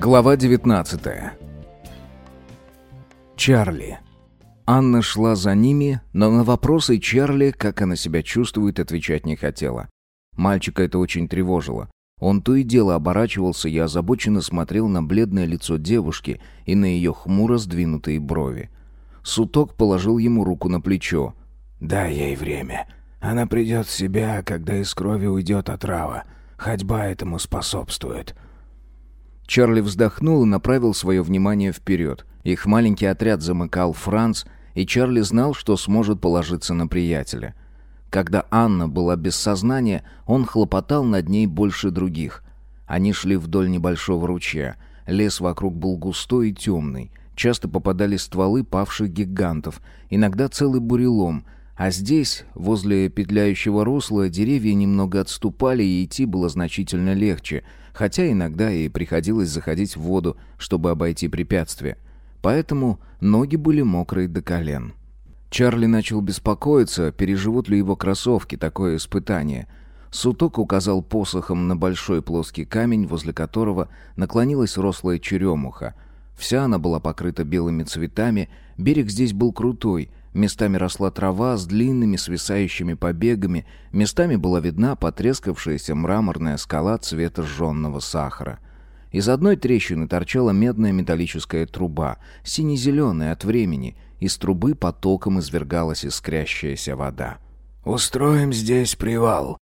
Глава 19 Чарли. Анна шла за ними, но на вопросы Чарли, как она себя чувствует, отвечать не хотела. Мальчика это очень тревожило. Он то и дело оборачивался и озабоченно смотрел на бледное лицо девушки и на ее хмуро сдвинутые брови. Суток положил ему руку на плечо. «Дай ей время. Она придет в себя, когда из крови уйдет отрава. Ходьба этому способствует». Чарли вздохнул и направил свое внимание вперед. Их маленький отряд замыкал Франц, и Чарли знал, что сможет положиться на приятеля. Когда Анна была без сознания, он хлопотал над ней больше других. Они шли вдоль небольшого ручья. Лес вокруг был густой и темный. Часто попадали стволы павших гигантов, иногда целый бурелом, а здесь, возле петляющего русла, деревья немного отступали, и идти было значительно легче, хотя иногда и приходилось заходить в воду, чтобы обойти препятствие. Поэтому ноги были мокрые до колен. Чарли начал беспокоиться, переживут ли его кроссовки такое испытание. Суток указал посохом на большой плоский камень, возле которого наклонилась рослая черемуха. Вся она была покрыта белыми цветами, берег здесь был крутой — Местами росла трава с длинными свисающими побегами, местами была видна потрескавшаяся мраморная скала цвета жженного сахара. Из одной трещины торчала медная металлическая труба, сине-зеленая от времени, из трубы потоком извергалась искрящаяся вода. «Устроим здесь привал».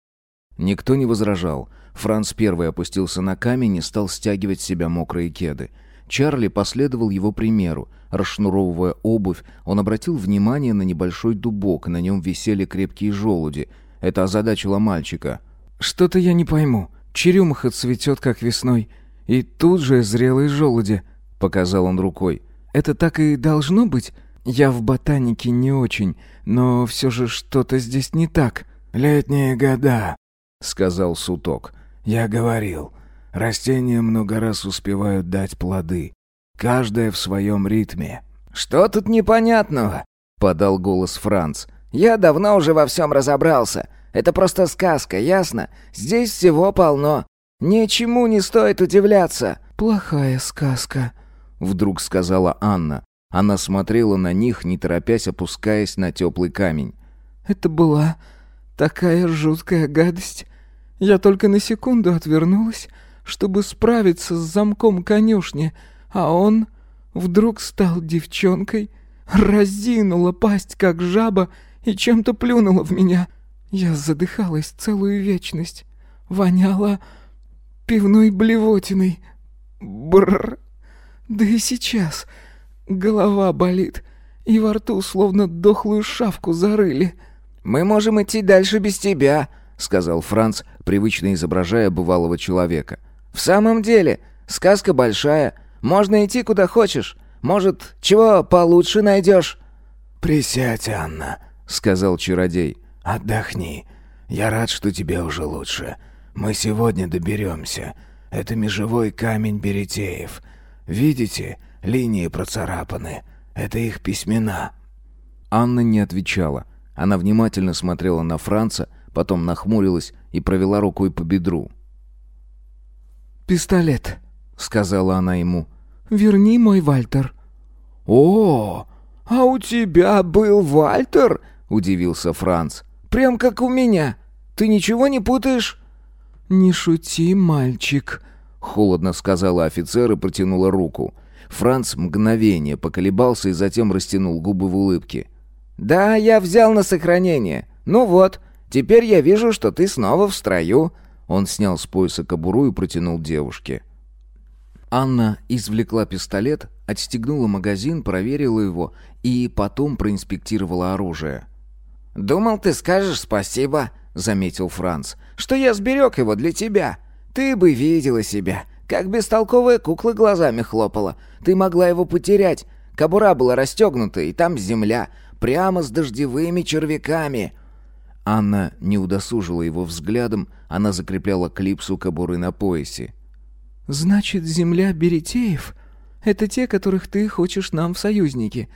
Никто не возражал. Франц первый опустился на камень и стал стягивать с себя мокрые кеды. Чарли последовал его примеру. Расшнуровывая обувь, он обратил внимание на небольшой дубок, на нем висели крепкие желуди. Это озадачило мальчика. «Что-то я не пойму. Черемуха цветет, как весной. И тут же зрелые желуди», — показал он рукой. «Это так и должно быть? Я в ботанике не очень, но все же что-то здесь не так». «Летние года», — сказал Суток. «Я говорил, растения много раз успевают дать плоды. Каждая в своем ритме. «Что тут непонятного?» — подал голос Франц. «Я давно уже во всем разобрался. Это просто сказка, ясно? Здесь всего полно. Ничему не стоит удивляться». «Плохая сказка», — вдруг сказала Анна. Она смотрела на них, не торопясь опускаясь на теплый камень. «Это была такая жуткая гадость. Я только на секунду отвернулась, чтобы справиться с замком конюшни, а он вдруг стал девчонкой, разинула пасть, как жаба, и чем-то плюнула в меня. Я задыхалась целую вечность, воняла пивной блевотиной. Бррр. Да и сейчас голова болит, и во рту словно дохлую шавку зарыли. «Мы можем идти дальше без тебя», — сказал Франц, привычно изображая бывалого человека. «В самом деле, сказка большая, можно идти куда хочешь. Может, чего получше найдешь?» «Присядь, Анна», — сказал чародей. «Отдохни. Я рад, что тебе уже лучше. Мы сегодня доберемся. Это межевой камень Беретеев. Видите, линии процарапаны. Это их письмена». Анна не отвечала. Она внимательно смотрела на Франца, потом нахмурилась и провела рукой по бедру. «Пистолет», сказала она ему. «Верни мой Вальтер». «О, а у тебя был Вальтер?» — удивился Франц. «Прям как у меня. Ты ничего не путаешь?» «Не шути, мальчик», — холодно сказала офицер и протянула руку. Франц мгновение поколебался и затем растянул губы в улыбке. «Да, я взял на сохранение. Ну вот, теперь я вижу, что ты снова в строю». Он снял с пояса кобуру и протянул девушке. Анна извлекла пистолет, отстегнула магазин, проверила его и потом проинспектировала оружие. «Думал, ты скажешь спасибо», — заметил Франц, — «что я сберег его для тебя. Ты бы видела себя, как бестолковая кукла глазами хлопала. Ты могла его потерять. Кобура была расстегнута, и там земля, прямо с дождевыми червяками». Анна не удосужила его взглядом, она закрепляла клипсу кобуры на поясе. «Значит, земля Беретеев — это те, которых ты хочешь нам в союзники.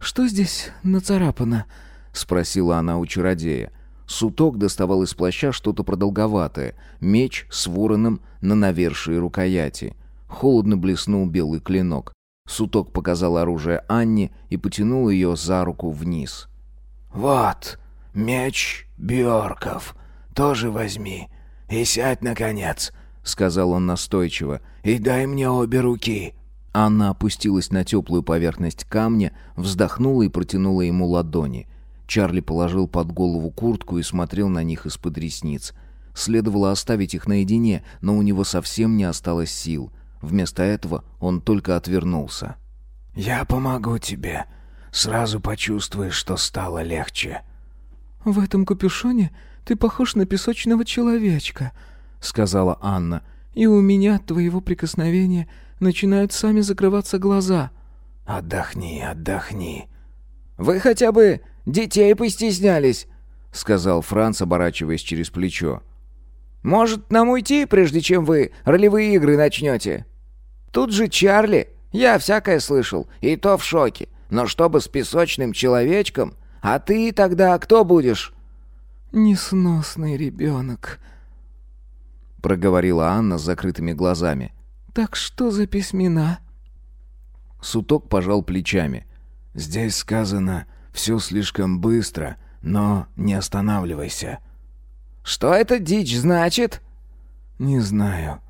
Что здесь нацарапано?» — спросила она у чародея. Суток доставал из плаща что-то продолговатое, меч с вороном на навершии рукояти. Холодно блеснул белый клинок. Суток показал оружие Анне и потянул ее за руку вниз. «Вот, меч Бьорков. Тоже возьми. И сядь, наконец», — сказал он настойчиво. «И дай мне обе руки». Анна опустилась на теплую поверхность камня, вздохнула и протянула ему ладони. Чарли положил под голову куртку и смотрел на них из-под ресниц. Следовало оставить их наедине, но у него совсем не осталось сил. Вместо этого он только отвернулся. «Я помогу тебе. Сразу почувствуешь, что стало легче». «В этом капюшоне ты похож на песочного человечка», — сказала Анна. «И у меня от твоего прикосновения начинают сами закрываться глаза». «Отдохни, отдохни». «Вы хотя бы детей постеснялись», — сказал Франц, оборачиваясь через плечо. «Может, нам уйти, прежде чем вы ролевые игры начнете? Тут же Чарли, я всякое слышал, и то в шоке. Но чтобы с песочным человечком, а ты тогда кто будешь?» «Несносный ребенок», — проговорила Анна с закрытыми глазами. «Так что за письмена?» Суток пожал плечами. «Здесь сказано, все слишком быстро, но не останавливайся». «Что это дичь значит?» «Не знаю.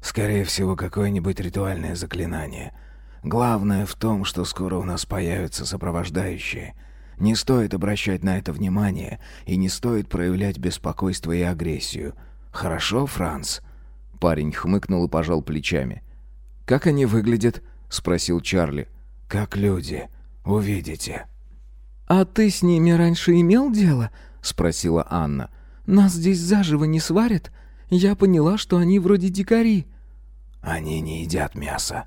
Скорее всего, какое-нибудь ритуальное заклинание. Главное в том, что скоро у нас появятся сопровождающие. Не стоит обращать на это внимание и не стоит проявлять беспокойство и агрессию. Хорошо, Франц?» Парень хмыкнул и пожал плечами. «Как они выглядят?» — спросил Чарли. «Как люди. Увидите». «А ты с ними раньше имел дело?» — спросила Анна. «Нас здесь заживо не сварят? Я поняла, что они вроде дикари». «Они не едят мясо».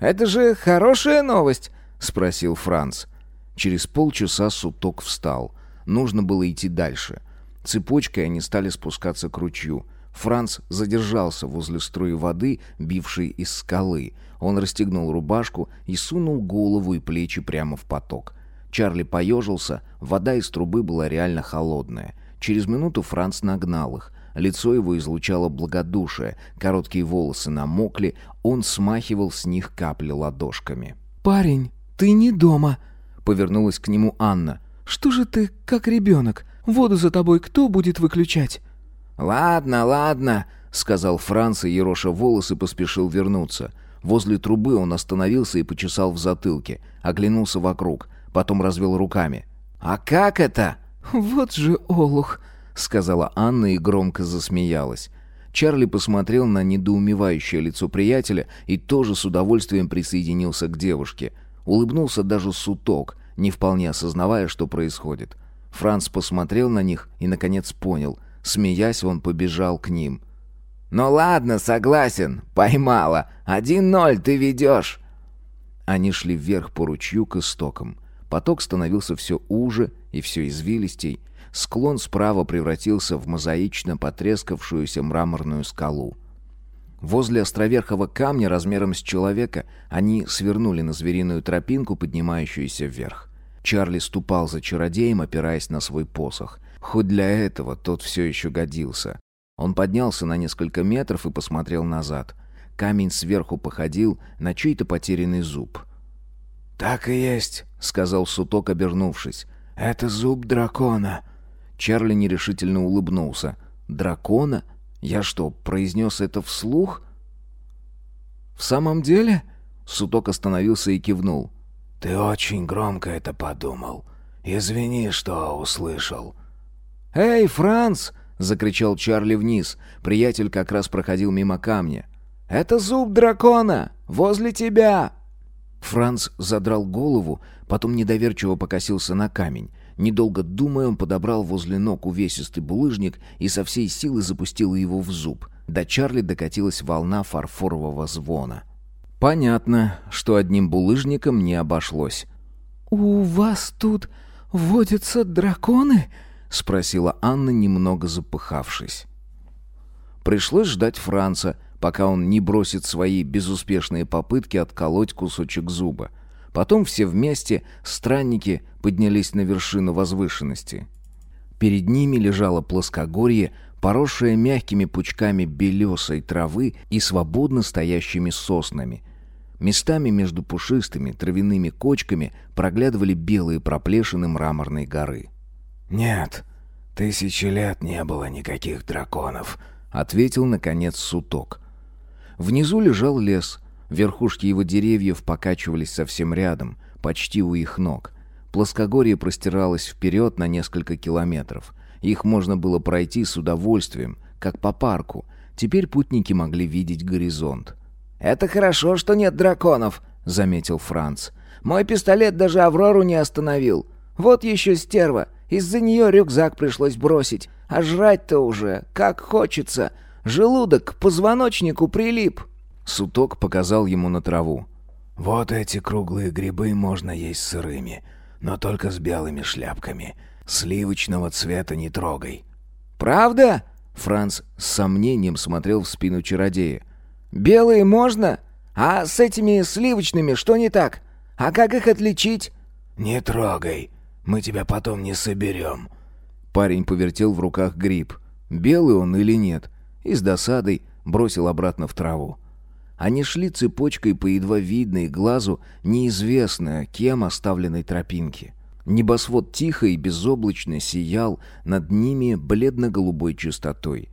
«Это же хорошая новость?» — спросил Франц. Через полчаса Суток встал. Нужно было идти дальше. Цепочкой они стали спускаться к ручью. Франц задержался возле струи воды, бившей из скалы. Он расстегнул рубашку и сунул голову и плечи прямо в поток. Чарли поежился, вода из трубы была реально холодная. Через минуту Франц нагнал их. Лицо его излучало благодушие, короткие волосы намокли, он смахивал с них капли ладошками. «Парень, ты не дома!» — повернулась к нему Анна. «Что же ты, как ребенок? Воду за тобой кто будет выключать?» «Ладно, ладно», — сказал Франц, и ероша волосы поспешил вернуться. Возле трубы он остановился и почесал в затылке, оглянулся вокруг, потом развел руками. «А как это?» «Вот же олух», — сказала Анна и громко засмеялась. Чарли посмотрел на недоумевающее лицо приятеля и тоже с удовольствием присоединился к девушке. Улыбнулся даже суток, не вполне осознавая, что происходит. Франц посмотрел на них и, наконец, понял — Смеясь, он побежал к ним. «Ну ладно, согласен. Поймала. Один ноль ты ведешь». Они шли вверх по ручью к истокам. Поток становился все уже и все извилистей. Склон справа превратился в мозаично потрескавшуюся мраморную скалу. Возле островерхого камня размером с человека они свернули на звериную тропинку, поднимающуюся вверх. Чарли ступал за чародеем, опираясь на свой посох. Хоть для этого тот все еще годился. Он поднялся на несколько метров и посмотрел назад. Камень сверху походил на чей-то потерянный зуб. «Так и есть», — сказал Суток, обернувшись. «Это зуб дракона». Чарли нерешительно улыбнулся. «Дракона? Я что, произнес это вслух?» «В самом деле?» Суток остановился и кивнул. «Ты очень громко это подумал. Извини, что услышал. «Эй, Франц!» — закричал Чарли вниз. Приятель как раз проходил мимо камня. «Это зуб дракона! Возле тебя!» Франц задрал голову, потом недоверчиво покосился на камень. Недолго думая, он подобрал возле ног увесистый булыжник и со всей силы запустил его в зуб. До Чарли докатилась волна фарфорового звона. Понятно, что одним булыжником не обошлось. «У вас тут водятся драконы?» — спросила Анна, немного запыхавшись. Пришлось ждать Франца, пока он не бросит свои безуспешные попытки отколоть кусочек зуба. Потом все вместе, странники, поднялись на вершину возвышенности. Перед ними лежало плоскогорье, поросшая мягкими пучками белесой травы и свободно стоящими соснами. Местами между пушистыми травяными кочками проглядывали белые проплешины мраморной горы. «Нет, тысячи лет не было никаких драконов», — ответил, наконец, Суток. Внизу лежал лес. Верхушки его деревьев покачивались совсем рядом, почти у их ног. Плоскогорье простиралось вперед на несколько километров. Их можно было пройти с удовольствием, как по парку. Теперь путники могли видеть горизонт. «Это хорошо, что нет драконов», — заметил Франц. «Мой пистолет даже Аврору не остановил. Вот еще стерва. Из-за нее рюкзак пришлось бросить. А жрать-то уже, как хочется. Желудок к позвоночнику прилип». Суток показал ему на траву. «Вот эти круглые грибы можно есть сырыми, но только с белыми шляпками. Сливочного цвета не трогай». «Правда?» Франц с сомнением смотрел в спину чародея. «Белые можно? А с этими сливочными что не так? А как их отличить?» «Не трогай, мы тебя потом не соберем». Парень повертел в руках гриб. Белый он или нет? И с досадой бросил обратно в траву. Они шли цепочкой по едва видной глазу неизвестно кем оставленной тропинке. Небосвод тихо и безоблачно сиял над ними бледно-голубой чистотой.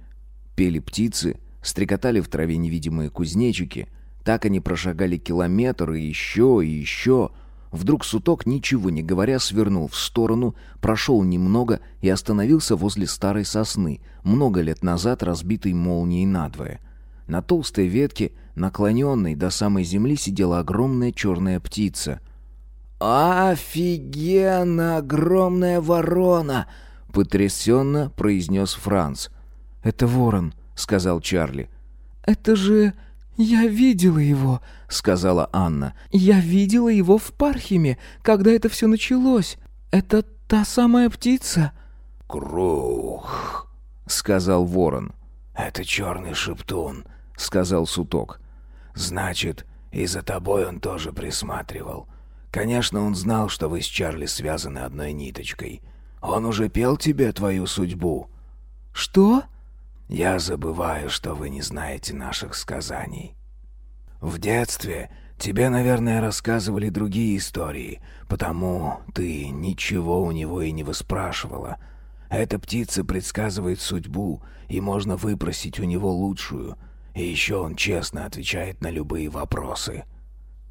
Пели птицы, стрекотали в траве невидимые кузнечики. Так они прошагали километр и еще, и еще. Вдруг Суток, ничего не говоря, свернул в сторону, прошел немного и остановился возле старой сосны, много лет назад разбитой молнией надвое. На толстой ветке, наклоненной до самой земли, сидела огромная черная птица — «Офигенно! Огромная ворона!» — потрясенно произнес Франц. «Это ворон», — сказал Чарли. «Это же... я видела его», — сказала Анна. «Я видела его в Пархиме, когда это все началось. Это та самая птица?» «Крух», — сказал ворон. «Это черный шептун», — сказал Суток. «Значит, и за тобой он тоже присматривал. Конечно, он знал, что вы с Чарли связаны одной ниточкой. Он уже пел тебе твою судьбу. Что? Я забываю, что вы не знаете наших сказаний. В детстве тебе, наверное, рассказывали другие истории, потому ты ничего у него и не выспрашивала. Эта птица предсказывает судьбу, и можно выпросить у него лучшую. И еще он честно отвечает на любые вопросы.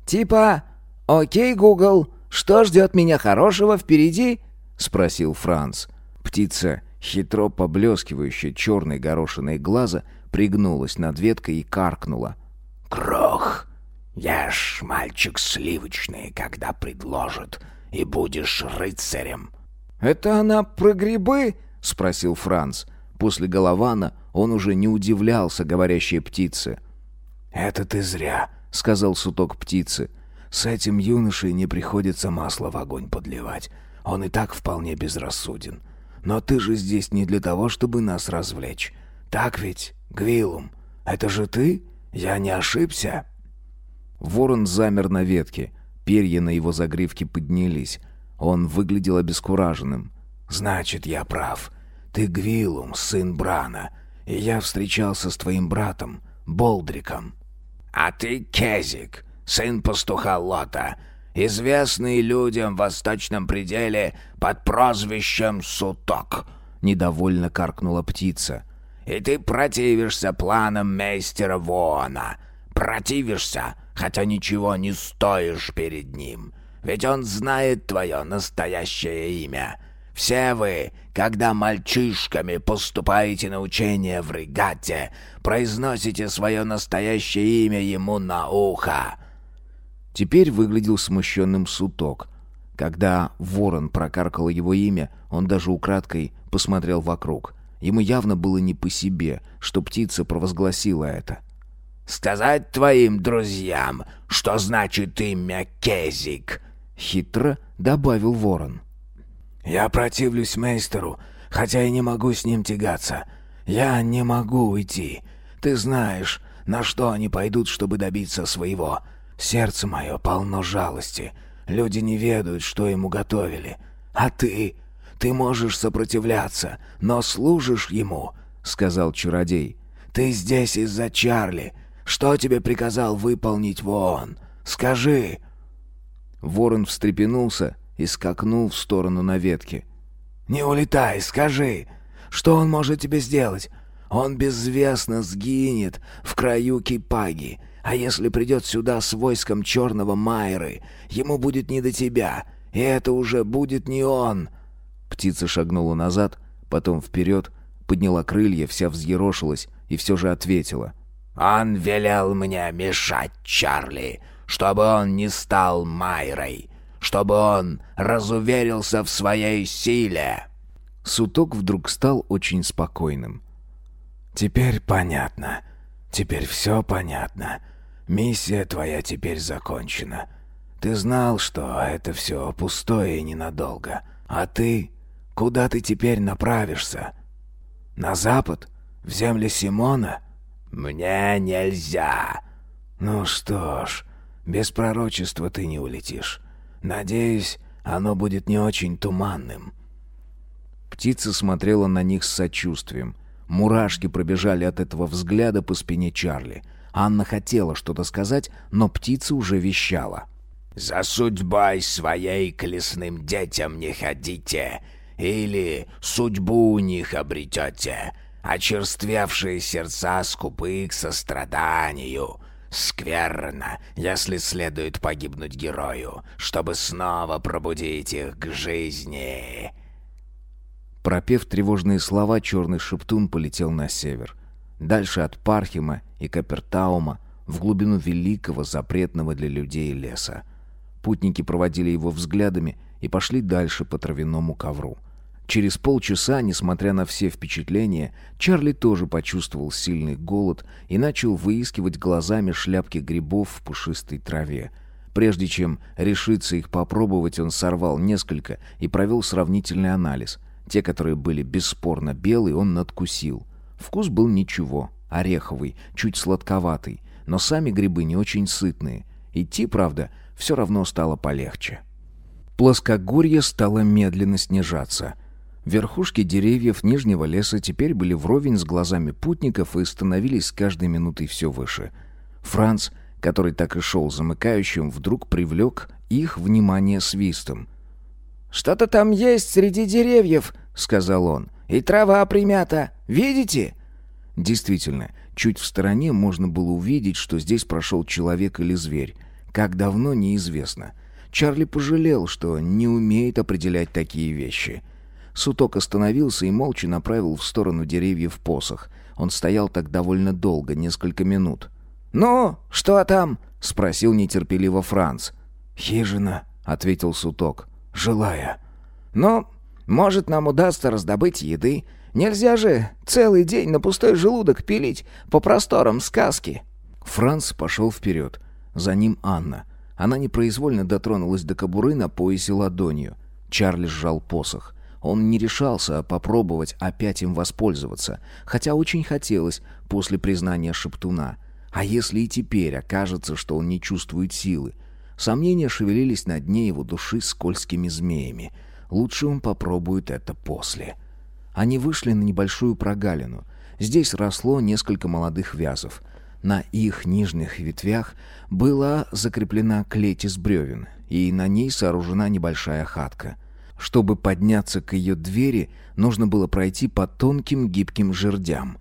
«Типа «Окей, Гугл, что ждет меня хорошего впереди?» — спросил Франц. Птица, хитро поблескивающая черной горошиной глаза, пригнулась над веткой и каркнула. «Крох, ешь, мальчик, сливочные, когда предложат, и будешь рыцарем». «Это она про грибы?» — спросил Франц. После Голована он уже не удивлялся говорящей птице. «Это ты зря», — сказал суток птицы. С этим юношей не приходится масло в огонь подливать. Он и так вполне безрассуден. Но ты же здесь не для того, чтобы нас развлечь. Так ведь, Гвилум? Это же ты? Я не ошибся?» Ворон замер на ветке. Перья на его загривке поднялись. Он выглядел обескураженным. «Значит, я прав. Ты Гвилум, сын Брана, и я встречался с твоим братом, Болдриком». «А ты Кезик, сын пастуха Лота, известный людям в восточном пределе под прозвищем Суток», — недовольно каркнула птица. «И ты противишься планам мейстера Вона. Противишься, хотя ничего не стоишь перед ним. Ведь он знает твое настоящее имя. Все вы, когда мальчишками поступаете на учение в регате, произносите свое настоящее имя ему на ухо. Теперь выглядел смущенным суток. Когда ворон прокаркал его имя, он даже украдкой посмотрел вокруг. Ему явно было не по себе, что птица провозгласила это. «Сказать твоим друзьям, что значит имя Кезик?» — хитро добавил ворон. «Я противлюсь мейстеру, хотя и не могу с ним тягаться. Я не могу уйти. Ты знаешь, на что они пойдут, чтобы добиться своего. Сердце мое полно жалости. Люди не ведают, что ему готовили. А ты? Ты можешь сопротивляться, но служишь ему. сказал чародей. «Ты здесь из-за Чарли. Что тебе приказал выполнить Вон? Скажи!» Ворон встрепенулся и скакнул в сторону на ветке. «Не улетай, скажи! Что он может тебе сделать? Он безвестно сгинет в краю Кипаги, а если придет сюда с войском черного Майры, ему будет не до тебя, и это уже будет не он!» Птица шагнула назад, потом вперед, подняла крылья, вся взъерошилась и все же ответила. «Он велел мне мешать Чарли, чтобы он не стал Майрой, чтобы он разуверился в своей силе!» Суток вдруг стал очень спокойным. «Теперь понятно. Теперь все понятно. Миссия твоя теперь закончена. Ты знал, что это все пустое и ненадолго. А ты? Куда ты теперь направишься? На запад? В земли Симона? Мне нельзя. Ну что ж, без пророчества ты не улетишь. Надеюсь, оно будет не очень туманным. Птица смотрела на них с сочувствием. Мурашки пробежали от этого взгляда по спине Чарли. Анна хотела что-то сказать, но птица уже вещала. «За судьбой своей к лесным детям не ходите, или судьбу у них обретете. Очерствевшие сердца скупы к состраданию. Скверно, если следует погибнуть герою, чтобы снова пробудить их к жизни». Пропев тревожные слова, черный шептун полетел на север. Дальше от Пархима и Капертаума, в глубину великого, запретного для людей леса. Путники проводили его взглядами и пошли дальше по травяному ковру. Через полчаса, несмотря на все впечатления, Чарли тоже почувствовал сильный голод и начал выискивать глазами шляпки грибов в пушистой траве. Прежде чем решиться их попробовать, он сорвал несколько и провел сравнительный анализ. Те, которые были бесспорно белые, он надкусил. Вкус был ничего, ореховый, чуть сладковатый, но сами грибы не очень сытные. Идти, правда, все равно стало полегче. Плоскогорье стало медленно снижаться. Верхушки деревьев нижнего леса теперь были вровень с глазами путников и становились с каждой минутой все выше. Франц, который так и шел замыкающим, вдруг привлек их внимание свистом — «Что-то там есть среди деревьев», — сказал он. «И трава примята. Видите?» Действительно, чуть в стороне можно было увидеть, что здесь прошел человек или зверь. Как давно, неизвестно. Чарли пожалел, что не умеет определять такие вещи. Суток остановился и молча направил в сторону деревьев посох. Он стоял так довольно долго, несколько минут. «Ну, что там?» — спросил нетерпеливо Франц. «Хижина», — ответил Суток жилая. «Ну, может, нам удастся раздобыть еды. Нельзя же целый день на пустой желудок пилить по просторам сказки». Франц пошел вперед. За ним Анна. Она непроизвольно дотронулась до кобуры на поясе ладонью. Чарли сжал посох. Он не решался попробовать опять им воспользоваться, хотя очень хотелось после признания Шептуна. А если и теперь окажется, что он не чувствует силы? Сомнения шевелились на дне его души скользкими змеями. Лучше он попробует это после. Они вышли на небольшую прогалину. Здесь росло несколько молодых вязов. На их нижних ветвях была закреплена клеть из бревен, и на ней сооружена небольшая хатка. Чтобы подняться к ее двери, нужно было пройти по тонким гибким жердям.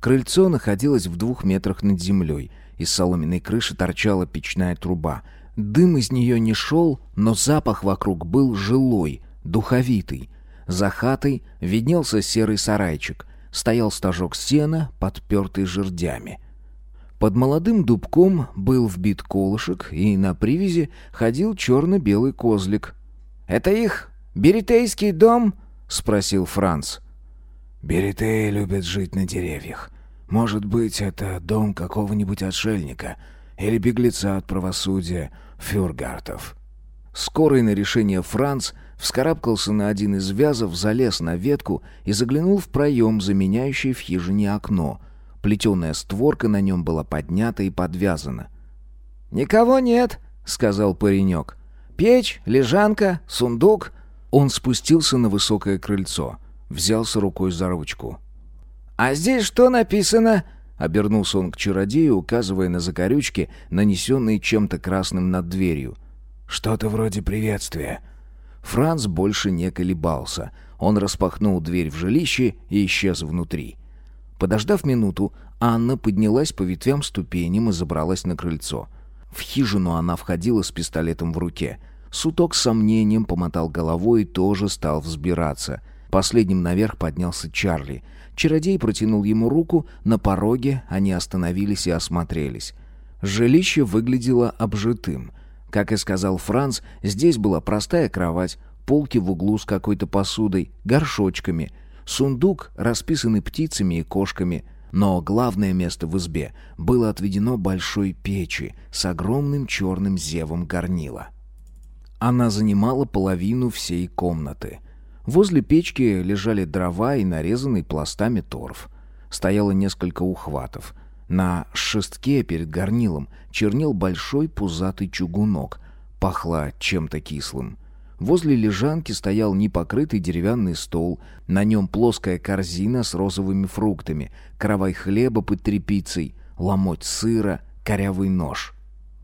Крыльцо находилось в двух метрах над землей. Из соломенной крыши торчала печная труба, Дым из нее не шел, но запах вокруг был жилой, духовитый. За хатой виднелся серый сарайчик. Стоял стажок сена, подпертый жердями. Под молодым дубком был вбит колышек, и на привязи ходил черно-белый козлик. «Это их беритейский дом?» — спросил Франц. «Беритеи любят жить на деревьях. Может быть, это дом какого-нибудь отшельника или беглеца от правосудия, фюргартов. Скорый на решение Франц вскарабкался на один из вязов, залез на ветку и заглянул в проем, заменяющий в хижине окно. Плетеная створка на нем была поднята и подвязана. «Никого нет», — сказал паренек. «Печь, лежанка, сундук». Он спустился на высокое крыльцо, взялся рукой за ручку. «А здесь что написано?» Обернулся он к чародею, указывая на закорючки, нанесенные чем-то красным над дверью. «Что-то вроде приветствия». Франц больше не колебался. Он распахнул дверь в жилище и исчез внутри. Подождав минуту, Анна поднялась по ветвям ступеням и забралась на крыльцо. В хижину она входила с пистолетом в руке. Суток с сомнением помотал головой и тоже стал взбираться. Последним наверх поднялся Чарли. Чародей протянул ему руку, на пороге они остановились и осмотрелись. Жилище выглядело обжитым. Как и сказал Франц, здесь была простая кровать, полки в углу с какой-то посудой, горшочками, сундук, расписанный птицами и кошками. Но главное место в избе было отведено большой печи с огромным черным зевом горнила. Она занимала половину всей комнаты. Возле печки лежали дрова и нарезанный пластами торф. Стояло несколько ухватов. На шестке перед горнилом чернел большой пузатый чугунок. Пахло чем-то кислым. Возле лежанки стоял непокрытый деревянный стол, на нем плоская корзина с розовыми фруктами, каравай хлеба под тряпицей, ломоть сыра, корявый нож.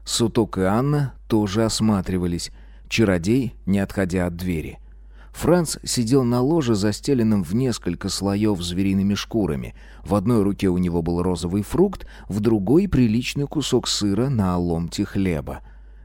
Суток и Анна тоже осматривались, чародей, не отходя от двери — Франц сидел на ложе, застеленном в несколько слоев звериными шкурами. В одной руке у него был розовый фрукт, в другой — приличный кусок сыра на ломте хлеба.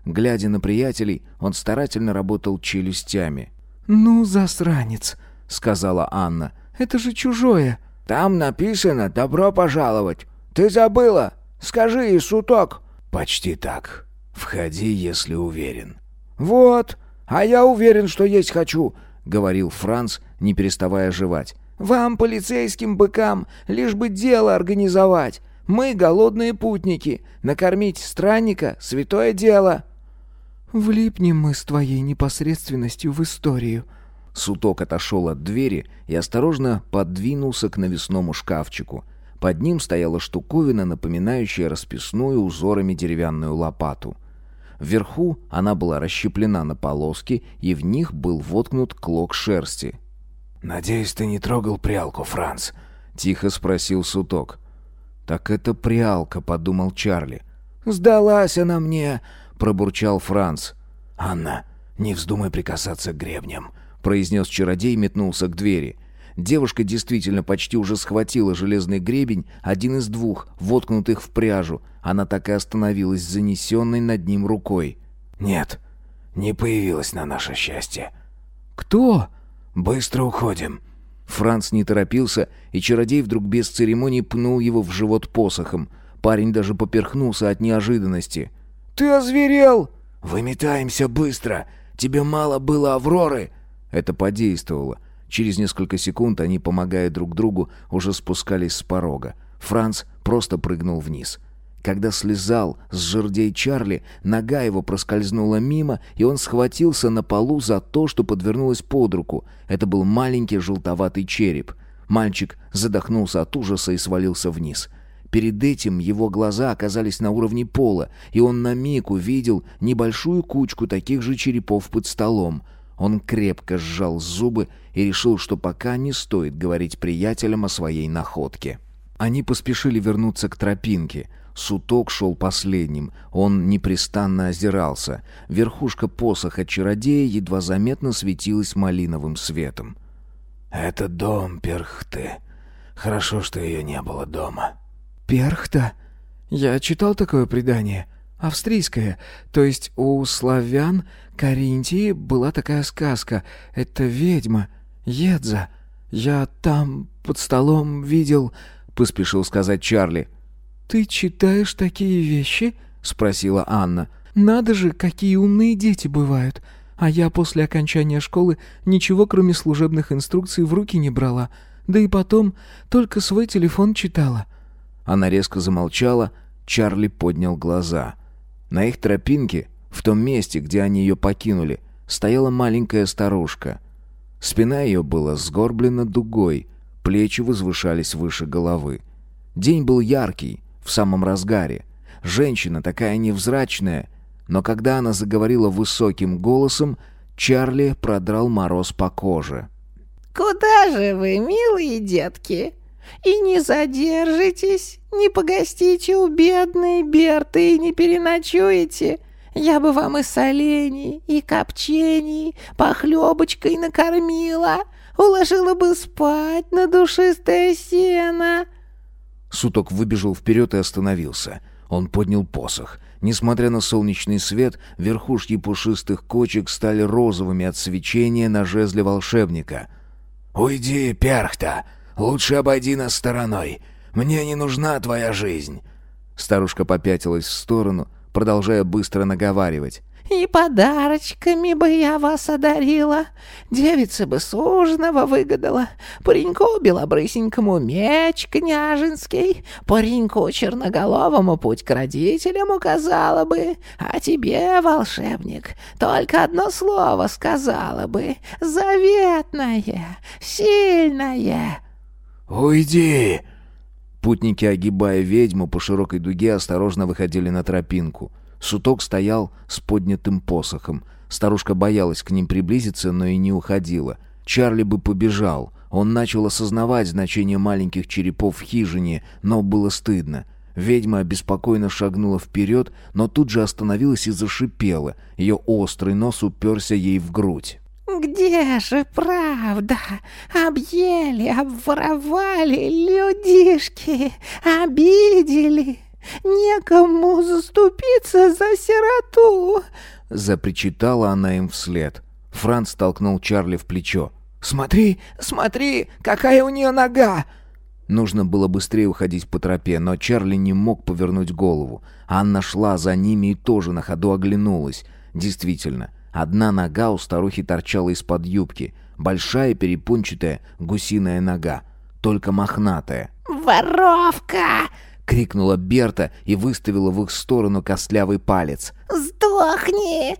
Глядя на приятелей, он старательно работал челюстями. «Ну, засранец», — сказала Анна. «Это же чужое». «Там написано «Добро пожаловать». Ты забыла? Скажи, Исуток». «Почти так. Входи, если уверен». «Вот. А я уверен, что есть хочу. — говорил Франц, не переставая жевать. «Вам, полицейским быкам, лишь бы дело организовать. Мы голодные путники. Накормить странника — святое дело». «Влипнем мы с твоей непосредственностью в историю». Суток отошел от двери и осторожно подвинулся к навесному шкафчику. Под ним стояла штуковина, напоминающая расписную узорами деревянную лопату — Вверху она была расщеплена на полоски, и в них был воткнут клок шерсти. «Надеюсь, ты не трогал прялку, Франц?» — тихо спросил Суток. «Так это прялка», — подумал Чарли. «Сдалась она мне», — пробурчал Франц. «Анна, не вздумай прикасаться к гребням», — произнес чародей и метнулся к двери. Девушка действительно почти уже схватила железный гребень, один из двух, воткнутых в пряжу. Она так и остановилась занесенной над ним рукой. «Нет, не появилась на наше счастье». «Кто?» «Быстро уходим». Франц не торопился, и чародей вдруг без церемоний пнул его в живот посохом. Парень даже поперхнулся от неожиданности. «Ты озверел!» «Выметаемся быстро! Тебе мало было Авроры!» Это подействовало. Через несколько секунд они, помогая друг другу, уже спускались с порога. Франц просто прыгнул вниз. Когда слезал с жердей Чарли, нога его проскользнула мимо, и он схватился на полу за то, что подвернулось под руку. Это был маленький желтоватый череп. Мальчик задохнулся от ужаса и свалился вниз. Перед этим его глаза оказались на уровне пола, и он на миг увидел небольшую кучку таких же черепов под столом — он крепко сжал зубы и решил, что пока не стоит говорить приятелям о своей находке. Они поспешили вернуться к тропинке. Суток шел последним, он непрестанно озирался. Верхушка посоха чародея едва заметно светилась малиновым светом. «Это дом Перхты. Хорошо, что ее не было дома». «Перхта? Я читал такое предание. Австрийское. То есть у славян Каринтии была такая сказка. Это ведьма, Едза. Я там под столом видел...» — поспешил сказать Чарли. «Ты читаешь такие вещи?» — спросила Анна. «Надо же, какие умные дети бывают. А я после окончания школы ничего, кроме служебных инструкций, в руки не брала. Да и потом только свой телефон читала». Она резко замолчала. Чарли поднял глаза. На их тропинке в том месте, где они ее покинули, стояла маленькая старушка. Спина ее была сгорблена дугой, плечи возвышались выше головы. День был яркий, в самом разгаре. Женщина такая невзрачная, но когда она заговорила высоким голосом, Чарли продрал мороз по коже. «Куда же вы, милые детки? И не задержитесь, не погостите у бедной Берты и не переночуете. Я бы вам и солений, и копчений, похлебочкой накормила, уложила бы спать на душистое сено». Суток выбежал вперед и остановился. Он поднял посох. Несмотря на солнечный свет, верхушки пушистых кочек стали розовыми от свечения на жезле волшебника. «Уйди, перхта! Лучше обойди нас стороной. Мне не нужна твоя жизнь!» Старушка попятилась в сторону, продолжая быстро наговаривать. «И подарочками бы я вас одарила, девица бы суженого выгадала, пареньку белобрысенькому меч княженский, пареньку черноголовому путь к родителям указала бы, а тебе, волшебник, только одно слово сказала бы, заветное, сильное». «Уйди!» Путники, огибая ведьму, по широкой дуге осторожно выходили на тропинку. Суток стоял с поднятым посохом. Старушка боялась к ним приблизиться, но и не уходила. Чарли бы побежал. Он начал осознавать значение маленьких черепов в хижине, но было стыдно. Ведьма беспокойно шагнула вперед, но тут же остановилась и зашипела. Ее острый нос уперся ей в грудь. «Где же правда? Объели, обворовали людишки, обидели, некому заступиться за сироту!» Запричитала она им вслед. Франц толкнул Чарли в плечо. «Смотри, смотри, какая у нее нога!» Нужно было быстрее уходить по тропе, но Чарли не мог повернуть голову. Анна шла за ними и тоже на ходу оглянулась. Действительно, Одна нога у старухи торчала из-под юбки, большая перепончатая гусиная нога, только мохнатая. «Воровка!» — крикнула Берта и выставила в их сторону костлявый палец. «Сдохни!»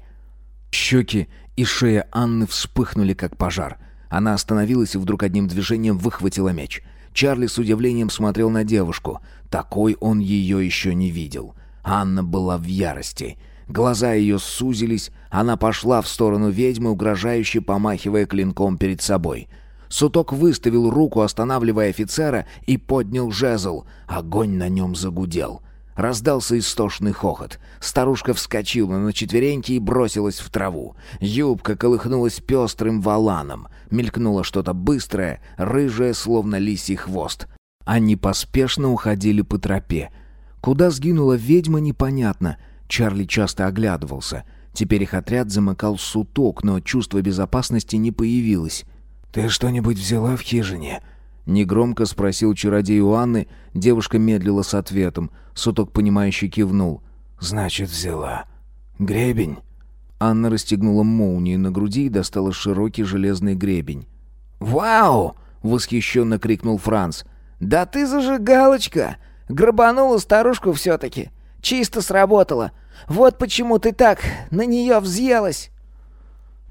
Щеки и шея Анны вспыхнули, как пожар. Она остановилась и вдруг одним движением выхватила меч. Чарли с удивлением смотрел на девушку. Такой он ее еще не видел. Анна была в ярости. Глаза ее сузились, она пошла в сторону ведьмы, угрожающе помахивая клинком перед собой. Суток выставил руку, останавливая офицера, и поднял жезл. Огонь на нем загудел. Раздался истошный хохот. Старушка вскочила на четвереньки и бросилась в траву. Юбка колыхнулась пестрым валаном. Мелькнуло что-то быстрое, рыжее, словно лисий хвост. Они поспешно уходили по тропе. Куда сгинула ведьма, непонятно — Чарли часто оглядывался. Теперь их отряд замыкал суток, но чувство безопасности не появилось. «Ты что-нибудь взяла в хижине?» Негромко спросил чародей у Анны. Девушка медлила с ответом. Суток, понимающе кивнул. «Значит, взяла. Гребень?» Анна расстегнула молнию на груди и достала широкий железный гребень. «Вау!» — восхищенно крикнул Франц. «Да ты зажигалочка! Грабанула старушку все-таки! Чисто сработало. Вот почему ты так на нее взъелась».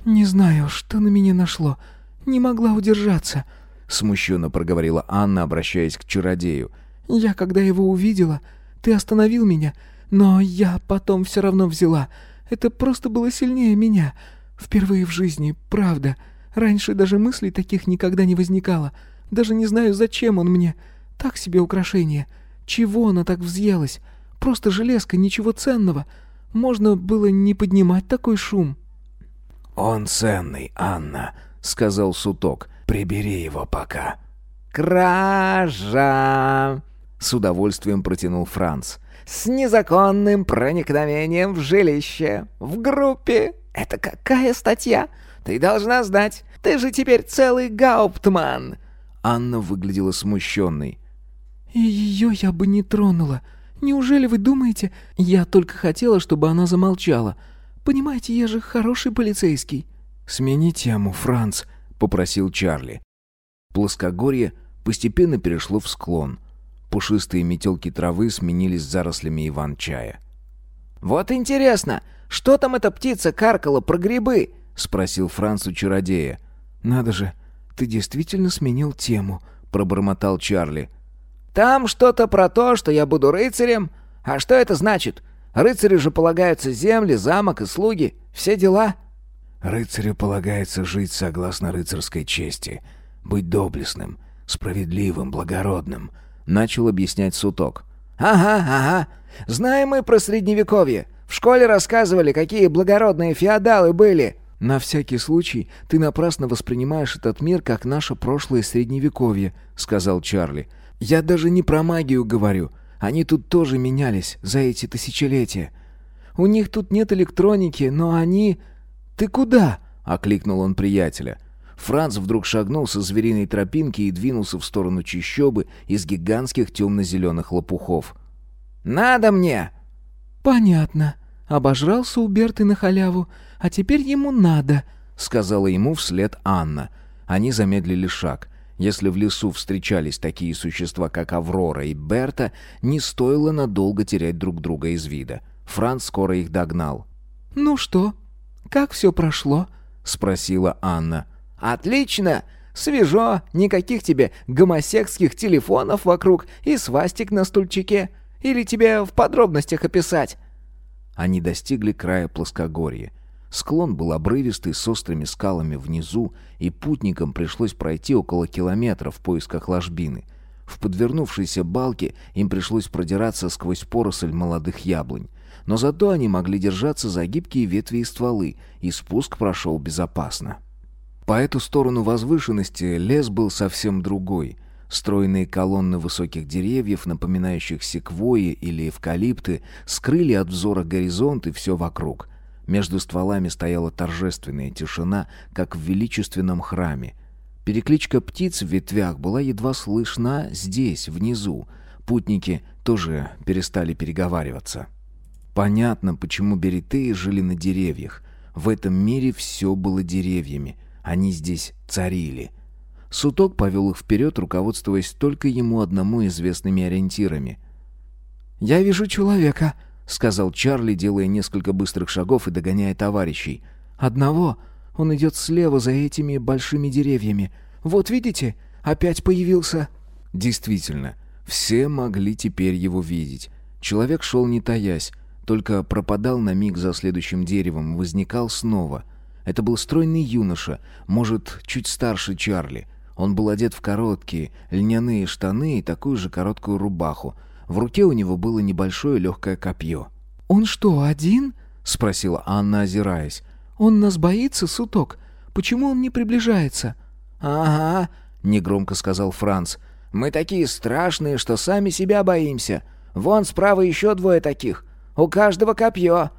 «Не знаю, что на меня нашло. Не могла удержаться», — смущенно проговорила Анна, обращаясь к чародею. «Я, когда его увидела, ты остановил меня, но я потом все равно взяла. Это просто было сильнее меня. Впервые в жизни, правда. Раньше даже мыслей таких никогда не возникало. Даже не знаю, зачем он мне. Так себе украшение. Чего она так взъелась? Просто железка, ничего ценного. Можно было не поднимать такой шум». «Он ценный, Анна», — сказал Суток. «Прибери его пока». «Кража!» — с удовольствием протянул Франц. «С незаконным проникновением в жилище, в группе. Это какая статья? Ты должна знать. Ты же теперь целый гауптман!» Анна выглядела смущенной. «И ее я бы не тронула. Неужели вы думаете, я только хотела, чтобы она замолчала? Понимаете, я же хороший полицейский». «Смени тему, Франц», — попросил Чарли. Плоскогорье постепенно перешло в склон. Пушистые метелки травы сменились зарослями иван-чая. «Вот интересно, что там эта птица каркала про грибы?» — спросил Франц у чародея. «Надо же, ты действительно сменил тему», — пробормотал Чарли. Там что-то про то, что я буду рыцарем. А что это значит? Рыцарю же полагаются земли, замок и слуги. Все дела». «Рыцарю полагается жить согласно рыцарской чести, быть доблестным, справедливым, благородным», — начал объяснять Суток. «Ага, ага. Знаем мы про Средневековье. В школе рассказывали, какие благородные феодалы были». «На всякий случай ты напрасно воспринимаешь этот мир как наше прошлое Средневековье», — сказал Чарли. «Я даже не про магию говорю. Они тут тоже менялись за эти тысячелетия. У них тут нет электроники, но они... Ты куда?» — окликнул он приятеля. Франц вдруг шагнул со звериной тропинки и двинулся в сторону чищобы из гигантских темно-зеленых лопухов. «Надо мне!» «Понятно. Обожрался у Берты на халяву, а теперь ему надо», — сказала ему вслед Анна. Они замедлили шаг. Если в лесу встречались такие существа, как Аврора и Берта, не стоило надолго терять друг друга из вида. Франц скоро их догнал. «Ну что, как все прошло?» — спросила Анна. «Отлично! Свежо, никаких тебе гомосекских телефонов вокруг и свастик на стульчике. Или тебе в подробностях описать?» Они достигли края плоскогорья. Склон был обрывистый, с острыми скалами внизу, и путникам пришлось пройти около километра в поисках ложбины. В подвернувшейся балке им пришлось продираться сквозь поросль молодых яблонь. Но зато они могли держаться за гибкие ветви и стволы, и спуск прошел безопасно. По эту сторону возвышенности лес был совсем другой. Стройные колонны высоких деревьев, напоминающих секвойи или эвкалипты, скрыли от взора горизонт и все вокруг. Между стволами стояла торжественная тишина, как в величественном храме. Перекличка птиц в ветвях была едва слышна здесь, внизу. Путники тоже перестали переговариваться. Понятно, почему беретеи жили на деревьях. В этом мире все было деревьями. Они здесь царили. Суток повел их вперед, руководствуясь только ему одному известными ориентирами. «Я вижу человека», — сказал Чарли, делая несколько быстрых шагов и догоняя товарищей. «Одного. Он идет слева за этими большими деревьями. Вот видите, опять появился». Действительно, все могли теперь его видеть. Человек шел не таясь, только пропадал на миг за следующим деревом, возникал снова — это был стройный юноша, может, чуть старше Чарли. Он был одет в короткие льняные штаны и такую же короткую рубаху. В руке у него было небольшое легкое копье. «Он что, один?» — спросила Анна, озираясь. «Он нас боится, суток. Почему он не приближается?» «Ага», — негромко сказал Франц. «Мы такие страшные, что сами себя боимся. Вон справа еще двое таких. У каждого копье».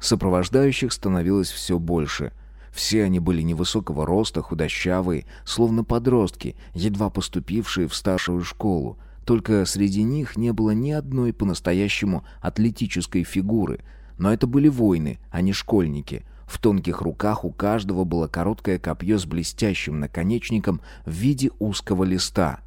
Сопровождающих становилось все больше. Все они были невысокого роста, худощавые, словно подростки, едва поступившие в старшую школу. Только среди них не было ни одной по-настоящему атлетической фигуры. Но это были воины, а не школьники. В тонких руках у каждого было короткое копье с блестящим наконечником в виде узкого листа.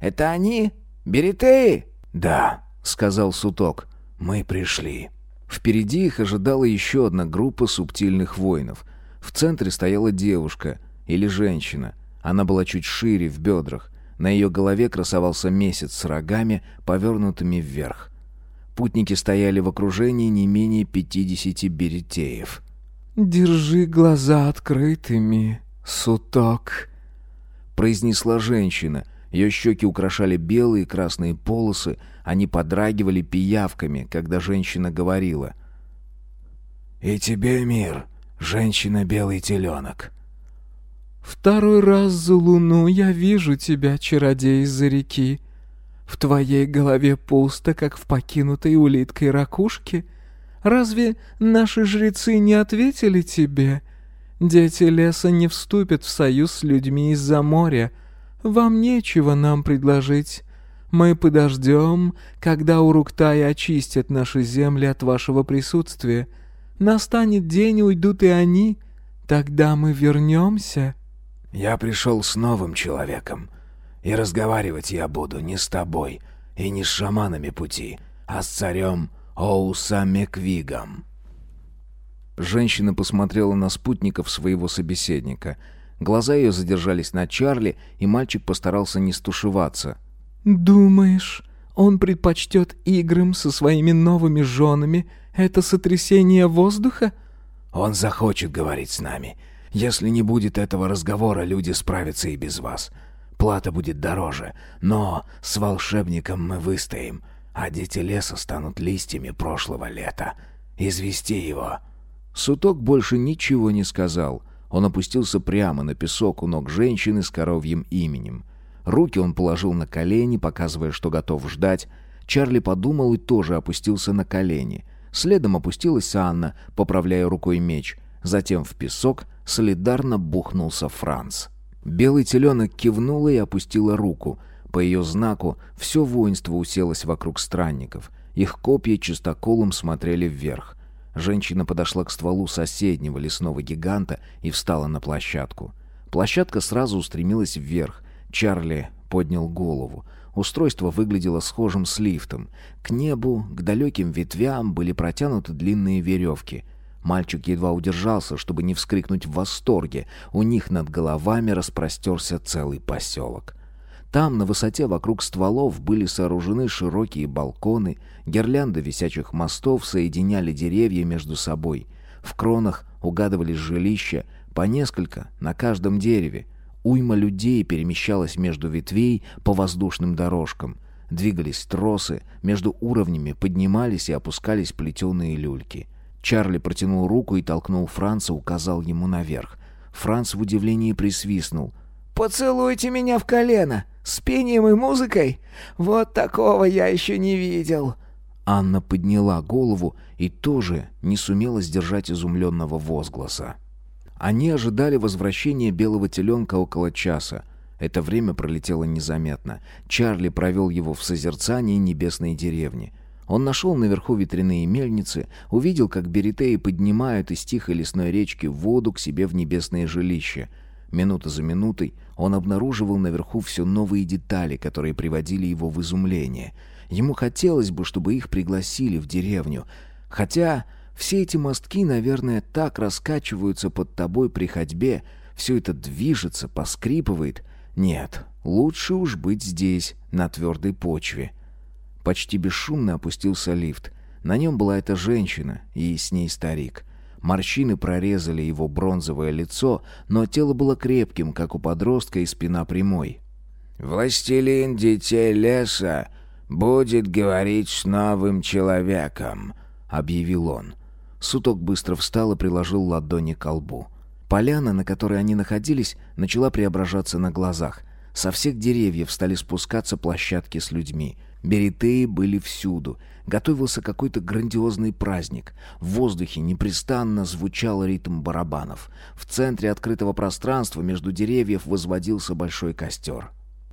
«Это они? Беретеи?» «Да», — сказал Суток. «Мы пришли». Впереди их ожидала еще одна группа субтильных воинов. В центре стояла девушка или женщина. Она была чуть шире в бедрах. На ее голове красовался месяц с рогами, повернутыми вверх. Путники стояли в окружении не менее пятидесяти беретеев. «Держи глаза открытыми, суток», — произнесла женщина. Ее щеки украшали белые и красные полосы, они подрагивали пиявками, когда женщина говорила. «И тебе мир, женщина белый теленок». «Второй раз за луну я вижу тебя, чародей из-за реки. В твоей голове пусто, как в покинутой улиткой ракушке. Разве наши жрецы не ответили тебе? Дети леса не вступят в союз с людьми из-за моря. Вам нечего нам предложить. Мы подождем, когда Уруктаи очистят наши земли от вашего присутствия. Настанет день, уйдут и они. Тогда мы вернемся». «Я пришел с новым человеком, и разговаривать я буду не с тобой и не с шаманами пути, а с царем Оусамеквигом». Женщина посмотрела на спутников своего собеседника. Глаза ее задержались на Чарли, и мальчик постарался не стушеваться — «Думаешь, он предпочтет играм со своими новыми женами это сотрясение воздуха?» «Он захочет говорить с нами. Если не будет этого разговора, люди справятся и без вас. Плата будет дороже, но с волшебником мы выстоим, а дети леса станут листьями прошлого лета. Извести его». Суток больше ничего не сказал. Он опустился прямо на песок у ног женщины с коровьим именем. Руки он положил на колени, показывая, что готов ждать. Чарли подумал и тоже опустился на колени. Следом опустилась Анна, поправляя рукой меч. Затем в песок солидарно бухнулся Франц. Белый теленок кивнула и опустила руку. По ее знаку все воинство уселось вокруг странников. Их копья чистоколом смотрели вверх. Женщина подошла к стволу соседнего лесного гиганта и встала на площадку. Площадка сразу устремилась вверх. Чарли поднял голову. Устройство выглядело схожим с лифтом. К небу, к далеким ветвям были протянуты длинные веревки. Мальчик едва удержался, чтобы не вскрикнуть в восторге. У них над головами распростерся целый поселок. Там, на высоте вокруг стволов, были сооружены широкие балконы, гирлянды висячих мостов соединяли деревья между собой. В кронах угадывались жилища, по несколько на каждом дереве. Уйма людей перемещалась между ветвей по воздушным дорожкам. Двигались тросы, между уровнями поднимались и опускались плетеные люльки. Чарли протянул руку и толкнул Франца, указал ему наверх. Франц в удивлении присвистнул. «Поцелуйте меня в колено! С пением и музыкой! Вот такого я еще не видел!» Анна подняла голову и тоже не сумела сдержать изумленного возгласа. Они ожидали возвращения белого теленка около часа. Это время пролетело незаметно. Чарли провел его в созерцании небесной деревни. Он нашел наверху ветряные мельницы, увидел, как беретеи поднимают из тихой лесной речки воду к себе в небесное жилище. Минута за минутой он обнаруживал наверху все новые детали, которые приводили его в изумление. Ему хотелось бы, чтобы их пригласили в деревню. Хотя все эти мостки, наверное, так раскачиваются под тобой при ходьбе, все это движется, поскрипывает. Нет, лучше уж быть здесь, на твердой почве. Почти бесшумно опустился лифт. На нем была эта женщина и с ней старик. Морщины прорезали его бронзовое лицо, но тело было крепким, как у подростка, и спина прямой. «Властелин детей леса будет говорить с новым человеком», — объявил он. Суток быстро встал и приложил ладони к лбу. Поляна, на которой они находились, начала преображаться на глазах. Со всех деревьев стали спускаться площадки с людьми — Беритеи были всюду. Готовился какой-то грандиозный праздник. В воздухе непрестанно звучал ритм барабанов. В центре открытого пространства между деревьев возводился большой костер.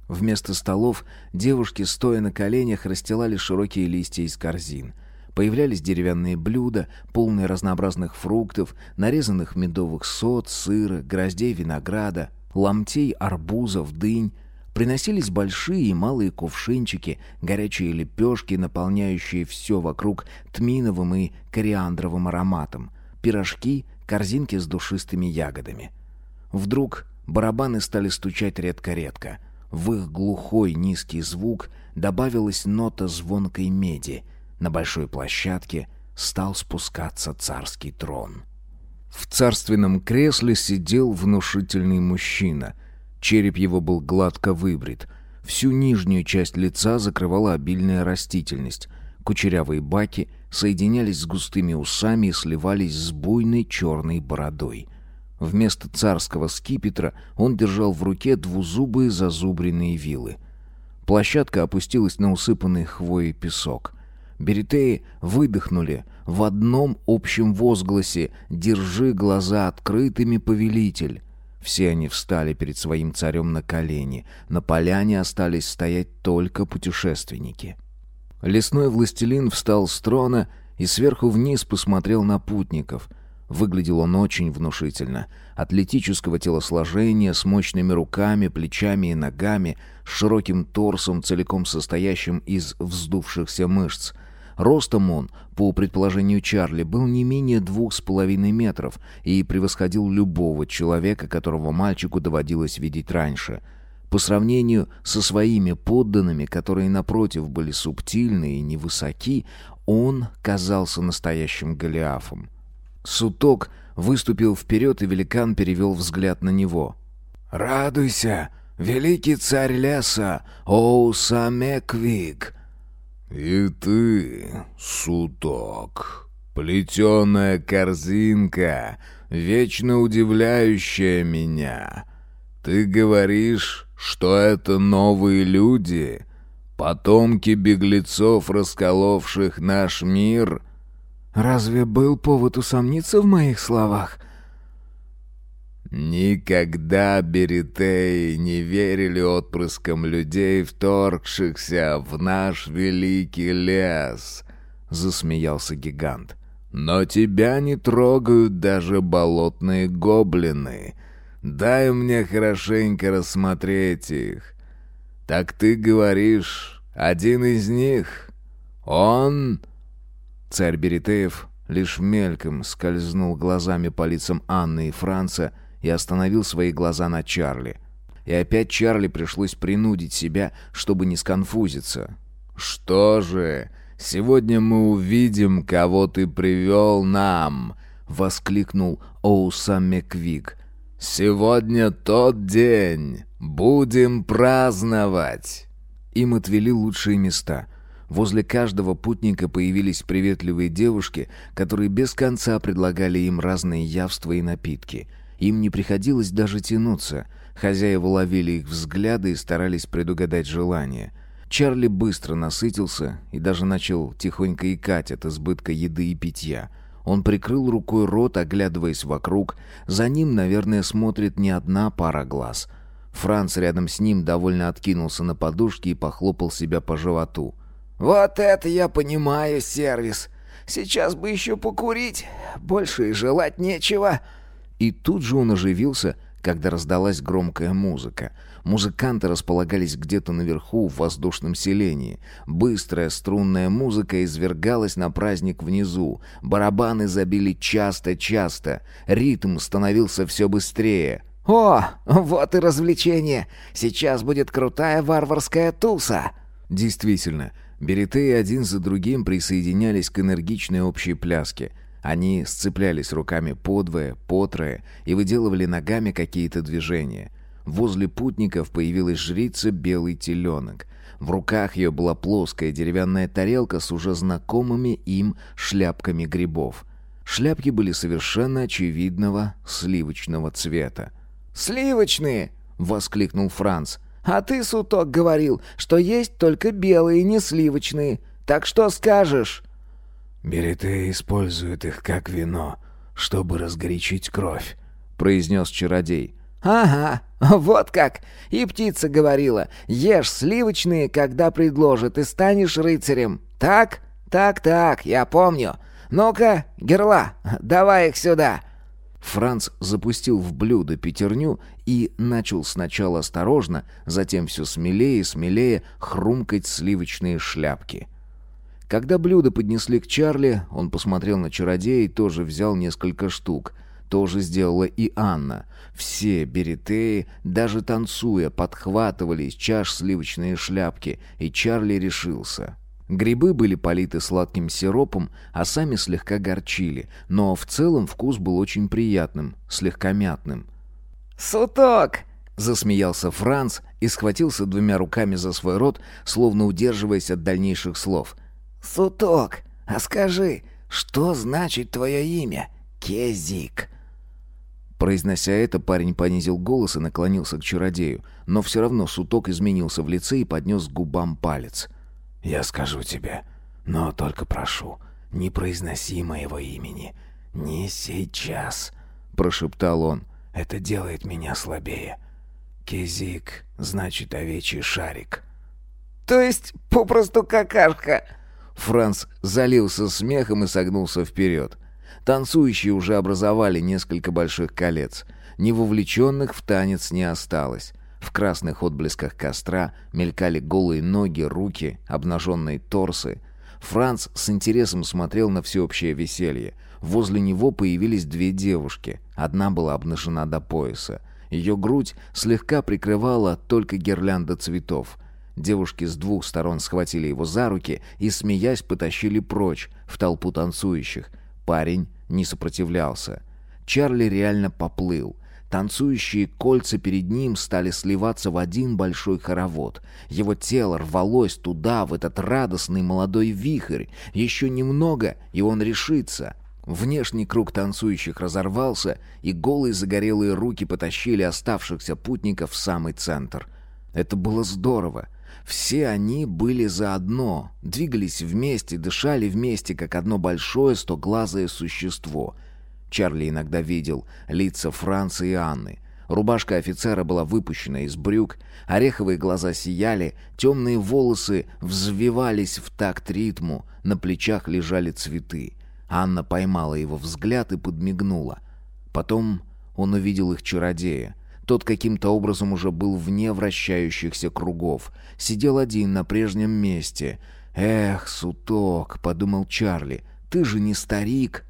Вместо столов девушки, стоя на коленях, расстилали широкие листья из корзин. Появлялись деревянные блюда, полные разнообразных фруктов, нарезанных медовых сот, сыра, гроздей винограда, ломтей арбузов, дынь, Приносились большие и малые кувшинчики, горячие лепешки, наполняющие все вокруг тминовым и кориандровым ароматом, пирожки, корзинки с душистыми ягодами. Вдруг барабаны стали стучать редко-редко. В их глухой низкий звук добавилась нота звонкой меди. На большой площадке стал спускаться царский трон. В царственном кресле сидел внушительный мужчина — Череп его был гладко выбрит. Всю нижнюю часть лица закрывала обильная растительность. Кучерявые баки соединялись с густыми усами и сливались с буйной черной бородой. Вместо царского скипетра он держал в руке двузубые зазубренные вилы. Площадка опустилась на усыпанный хвоей песок. Беритеи выдохнули в одном общем возгласе «Держи глаза открытыми, повелитель!» Все они встали перед своим царем на колени. На поляне остались стоять только путешественники. Лесной властелин встал с трона и сверху вниз посмотрел на путников. Выглядел он очень внушительно. Атлетического телосложения, с мощными руками, плечами и ногами, с широким торсом, целиком состоящим из вздувшихся мышц — Ростом он, по предположению Чарли, был не менее двух с половиной метров и превосходил любого человека, которого мальчику доводилось видеть раньше. По сравнению со своими подданными, которые, напротив, были субтильны и невысоки, он казался настоящим Голиафом. Суток выступил вперед, и великан перевел взгляд на него. «Радуйся, великий царь леса Оусамеквиг». «И ты, суток, плетеная корзинка, вечно удивляющая меня. Ты говоришь, что это новые люди, потомки беглецов, расколовших наш мир?» «Разве был повод усомниться в моих словах?» Никогда Беритеи не верили отпрыскам людей, вторгшихся в наш великий лес, — засмеялся гигант. Но тебя не трогают даже болотные гоблины. Дай мне хорошенько рассмотреть их. Так ты говоришь, один из них? Он... Царь Беритеев лишь мельком скользнул глазами по лицам Анны и Франца, — и остановил свои глаза на Чарли. И опять Чарли пришлось принудить себя, чтобы не сконфузиться. «Что же, сегодня мы увидим, кого ты привел нам!» — воскликнул Оуса Меквик. «Сегодня тот день! Будем праздновать!» Им отвели лучшие места. Возле каждого путника появились приветливые девушки, которые без конца предлагали им разные явства и напитки — им не приходилось даже тянуться. Хозяева ловили их взгляды и старались предугадать желания. Чарли быстро насытился и даже начал тихонько икать от избытка еды и питья. Он прикрыл рукой рот, оглядываясь вокруг. За ним, наверное, смотрит не одна пара глаз. Франц рядом с ним довольно откинулся на подушке и похлопал себя по животу. «Вот это я понимаю, сервис. Сейчас бы еще покурить. Больше и желать нечего». И тут же он оживился, когда раздалась громкая музыка. Музыканты располагались где-то наверху в воздушном селении. Быстрая струнная музыка извергалась на праздник внизу. Барабаны забили часто-часто. Ритм становился все быстрее. «О, вот и развлечение! Сейчас будет крутая варварская туса!» Действительно, беретеи один за другим присоединялись к энергичной общей пляске — они сцеплялись руками подвое, потрое и выделывали ногами какие-то движения. Возле путников появилась жрица белый теленок. В руках ее была плоская деревянная тарелка с уже знакомыми им шляпками грибов. Шляпки были совершенно очевидного сливочного цвета. «Сливочные!» — воскликнул Франц. «А ты, Суток, говорил, что есть только белые, не сливочные. Так что скажешь?» «Береты используют их как вино, чтобы разгорячить кровь», — произнес чародей. «Ага, вот как! И птица говорила, ешь сливочные, когда предложат, и станешь рыцарем. Так? Так-так, я помню. Ну-ка, герла, давай их сюда!» Франц запустил в блюдо пятерню и начал сначала осторожно, затем все смелее и смелее хрумкать сливочные шляпки — когда блюдо поднесли к Чарли, он посмотрел на чародея и тоже взял несколько штук. То же сделала и Анна. Все беретеи, даже танцуя, подхватывали из чаш сливочные шляпки, и Чарли решился. Грибы были политы сладким сиропом, а сами слегка горчили, но в целом вкус был очень приятным, слегка мятным. «Суток!» — засмеялся Франц и схватился двумя руками за свой рот, словно удерживаясь от дальнейших слов — «Суток, а скажи, что значит твое имя? Кезик?» Произнося это, парень понизил голос и наклонился к чародею, но все равно Суток изменился в лице и поднес к губам палец. «Я скажу тебе, но только прошу, не произноси моего имени. Не сейчас», — прошептал он. «Это делает меня слабее. Кезик значит овечий шарик». «То есть попросту какашка?» Франц залился смехом и согнулся вперед. Танцующие уже образовали несколько больших колец. Невовлеченных в танец не осталось. В красных отблесках костра мелькали голые ноги, руки, обнаженные торсы. Франц с интересом смотрел на всеобщее веселье. Возле него появились две девушки. Одна была обнажена до пояса. Ее грудь слегка прикрывала только гирлянда цветов — Девушки с двух сторон схватили его за руки и, смеясь, потащили прочь, в толпу танцующих. Парень не сопротивлялся. Чарли реально поплыл. Танцующие кольца перед ним стали сливаться в один большой хоровод. Его тело рвалось туда, в этот радостный молодой вихрь. Еще немного, и он решится. Внешний круг танцующих разорвался, и голые загорелые руки потащили оставшихся путников в самый центр. Это было здорово. Все они были заодно, двигались вместе, дышали вместе, как одно большое стоглазое существо. Чарли иногда видел лица Франца и Анны. Рубашка офицера была выпущена из брюк, ореховые глаза сияли, темные волосы взвивались в такт ритму, на плечах лежали цветы. Анна поймала его взгляд и подмигнула. Потом он увидел их чародея. Тот каким-то образом уже был вне вращающихся кругов. Сидел один на прежнем месте. «Эх, суток», — подумал Чарли, — «ты же не старик».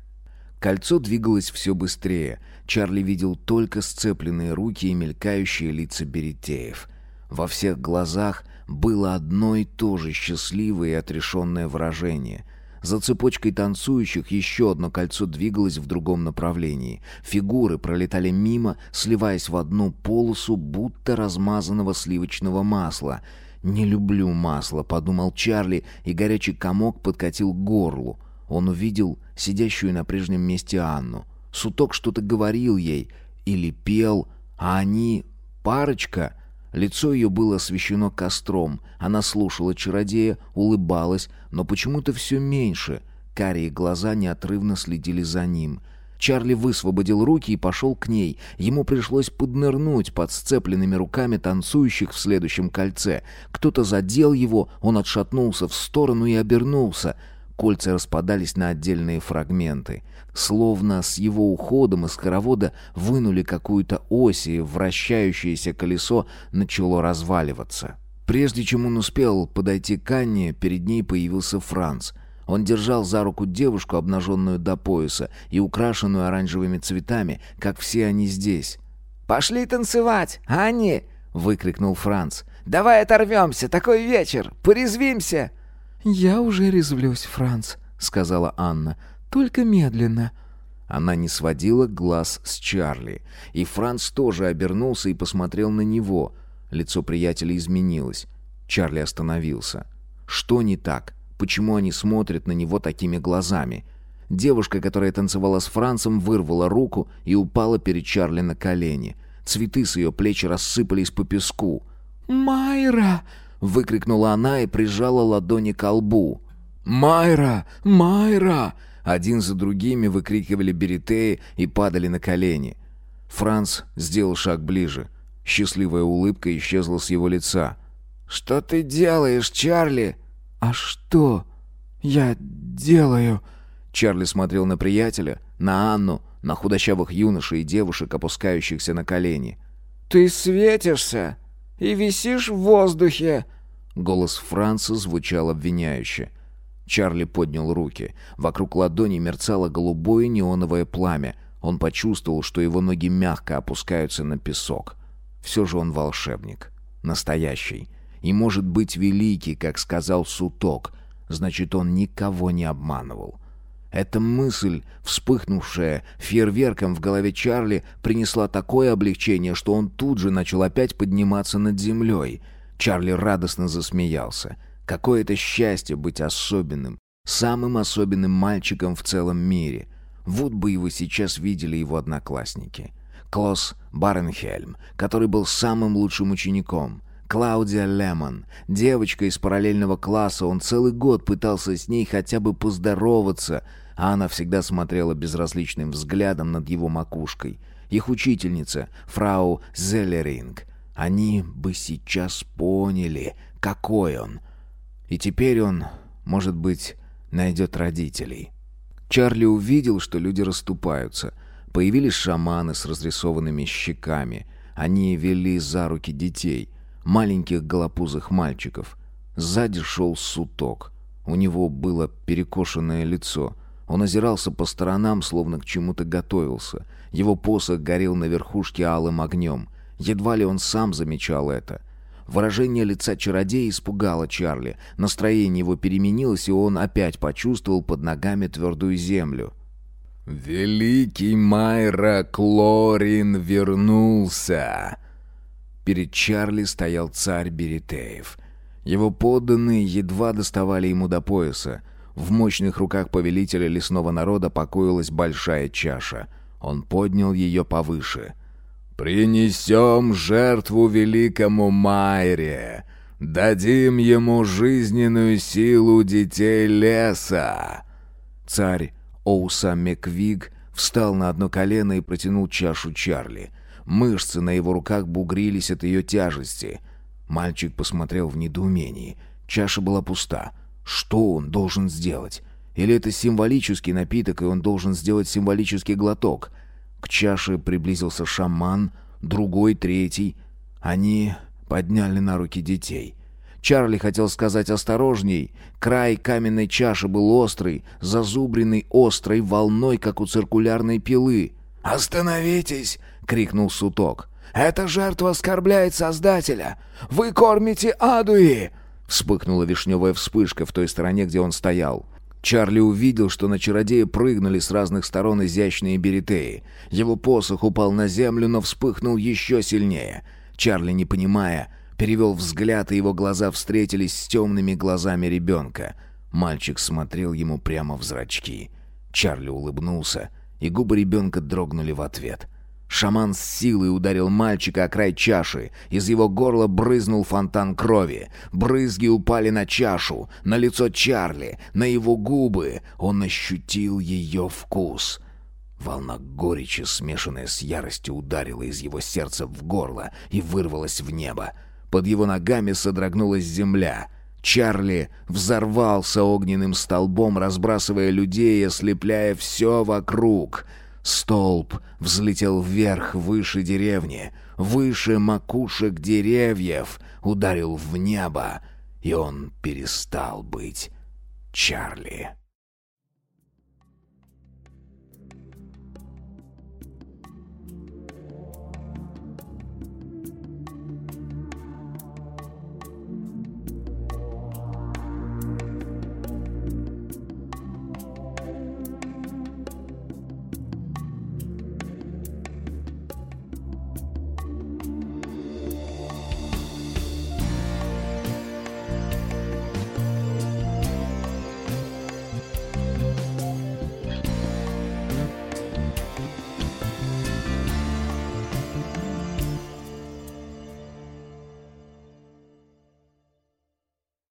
Кольцо двигалось все быстрее. Чарли видел только сцепленные руки и мелькающие лица беретеев. Во всех глазах было одно и то же счастливое и отрешенное выражение — за цепочкой танцующих еще одно кольцо двигалось в другом направлении. Фигуры пролетали мимо, сливаясь в одну полосу, будто размазанного сливочного масла. «Не люблю масло», — подумал Чарли, и горячий комок подкатил к горлу. Он увидел сидящую на прежнем месте Анну. Суток что-то говорил ей или пел, а они... парочка... Лицо ее было освещено костром. Она слушала чародея, улыбалась, но почему-то все меньше. Карие глаза неотрывно следили за ним. Чарли высвободил руки и пошел к ней. Ему пришлось поднырнуть под сцепленными руками танцующих в следующем кольце. Кто-то задел его, он отшатнулся в сторону и обернулся. Кольца распадались на отдельные фрагменты. Словно с его уходом из хоровода вынули какую-то ось, и вращающееся колесо начало разваливаться. Прежде чем он успел подойти к Анне, перед ней появился Франц. Он держал за руку девушку, обнаженную до пояса и украшенную оранжевыми цветами, как все они здесь. «Пошли танцевать, Анни!» — выкрикнул Франц. «Давай оторвемся, такой вечер, порезвимся!» «Я уже резвлюсь, Франц», — сказала Анна. «Только медленно». Она не сводила глаз с Чарли, и Франц тоже обернулся и посмотрел на него. Лицо приятеля изменилось. Чарли остановился. Что не так? Почему они смотрят на него такими глазами? Девушка, которая танцевала с Францем, вырвала руку и упала перед Чарли на колени. Цветы с ее плеч рассыпались по песку. «Майра!» Выкрикнула она и прижала ладони к лбу. «Майра! Майра!» Один за другими выкрикивали беретеи и падали на колени. Франц сделал шаг ближе. Счастливая улыбка исчезла с его лица. «Что ты делаешь, Чарли?» «А что я делаю?» Чарли смотрел на приятеля, на Анну, на худощавых юношей и девушек, опускающихся на колени. «Ты светишься!» и висишь в воздухе!» Голос Франца звучал обвиняюще. Чарли поднял руки. Вокруг ладони мерцало голубое неоновое пламя. Он почувствовал, что его ноги мягко опускаются на песок. Все же он волшебник. Настоящий. И может быть великий, как сказал Суток. Значит, он никого не обманывал. Эта мысль, вспыхнувшая фейерверком в голове Чарли, принесла такое облегчение, что он тут же начал опять подниматься над землей. Чарли радостно засмеялся. Какое это счастье быть особенным, самым особенным мальчиком в целом мире. Вот бы его сейчас видели его одноклассники. Клосс Баренхельм, который был самым лучшим учеником. Клаудия Лемон, девочка из параллельного класса, он целый год пытался с ней хотя бы поздороваться, а она всегда смотрела безразличным взглядом над его макушкой. Их учительница, фрау Зеллеринг. Они бы сейчас поняли, какой он. И теперь он, может быть, найдет родителей. Чарли увидел, что люди расступаются. Появились шаманы с разрисованными щеками. Они вели за руки детей — маленьких голопузых мальчиков. Сзади шел суток. У него было перекошенное лицо. Он озирался по сторонам, словно к чему-то готовился. Его посох горел на верхушке алым огнем. Едва ли он сам замечал это. Выражение лица чародея испугало Чарли. Настроение его переменилось, и он опять почувствовал под ногами твердую землю. «Великий Майра Клорин вернулся!» Перед Чарли стоял царь Беритеев. Его подданные едва доставали ему до пояса. В мощных руках повелителя лесного народа покоилась большая чаша. Он поднял ее повыше. «Принесем жертву великому Майре! Дадим ему жизненную силу детей леса!» Царь Оуса Меквиг встал на одно колено и протянул чашу Чарли. Мышцы на его руках бугрились от ее тяжести. Мальчик посмотрел в недоумении. Чаша была пуста. Что он должен сделать? Или это символический напиток, и он должен сделать символический глоток? К чаше приблизился шаман, другой, третий. Они подняли на руки детей. Чарли хотел сказать осторожней. Край каменной чаши был острый, зазубренный острой волной, как у циркулярной пилы. «Остановитесь!» — крикнул Суток. «Эта жертва оскорбляет Создателя! Вы кормите Адуи!» Вспыхнула вишневая вспышка в той стороне, где он стоял. Чарли увидел, что на чародея прыгнули с разных сторон изящные беретеи. Его посох упал на землю, но вспыхнул еще сильнее. Чарли, не понимая, перевел взгляд, и его глаза встретились с темными глазами ребенка. Мальчик смотрел ему прямо в зрачки. Чарли улыбнулся, и губы ребенка дрогнули в ответ. Шаман с силой ударил мальчика о край чаши. Из его горла брызнул фонтан крови. Брызги упали на чашу, на лицо Чарли, на его губы. Он ощутил ее вкус. Волна горечи, смешанная с яростью, ударила из его сердца в горло и вырвалась в небо. Под его ногами содрогнулась земля. Чарли взорвался огненным столбом, разбрасывая людей и ослепляя все вокруг. Столб взлетел вверх, выше деревни, выше макушек деревьев, ударил в небо, и он перестал быть Чарли.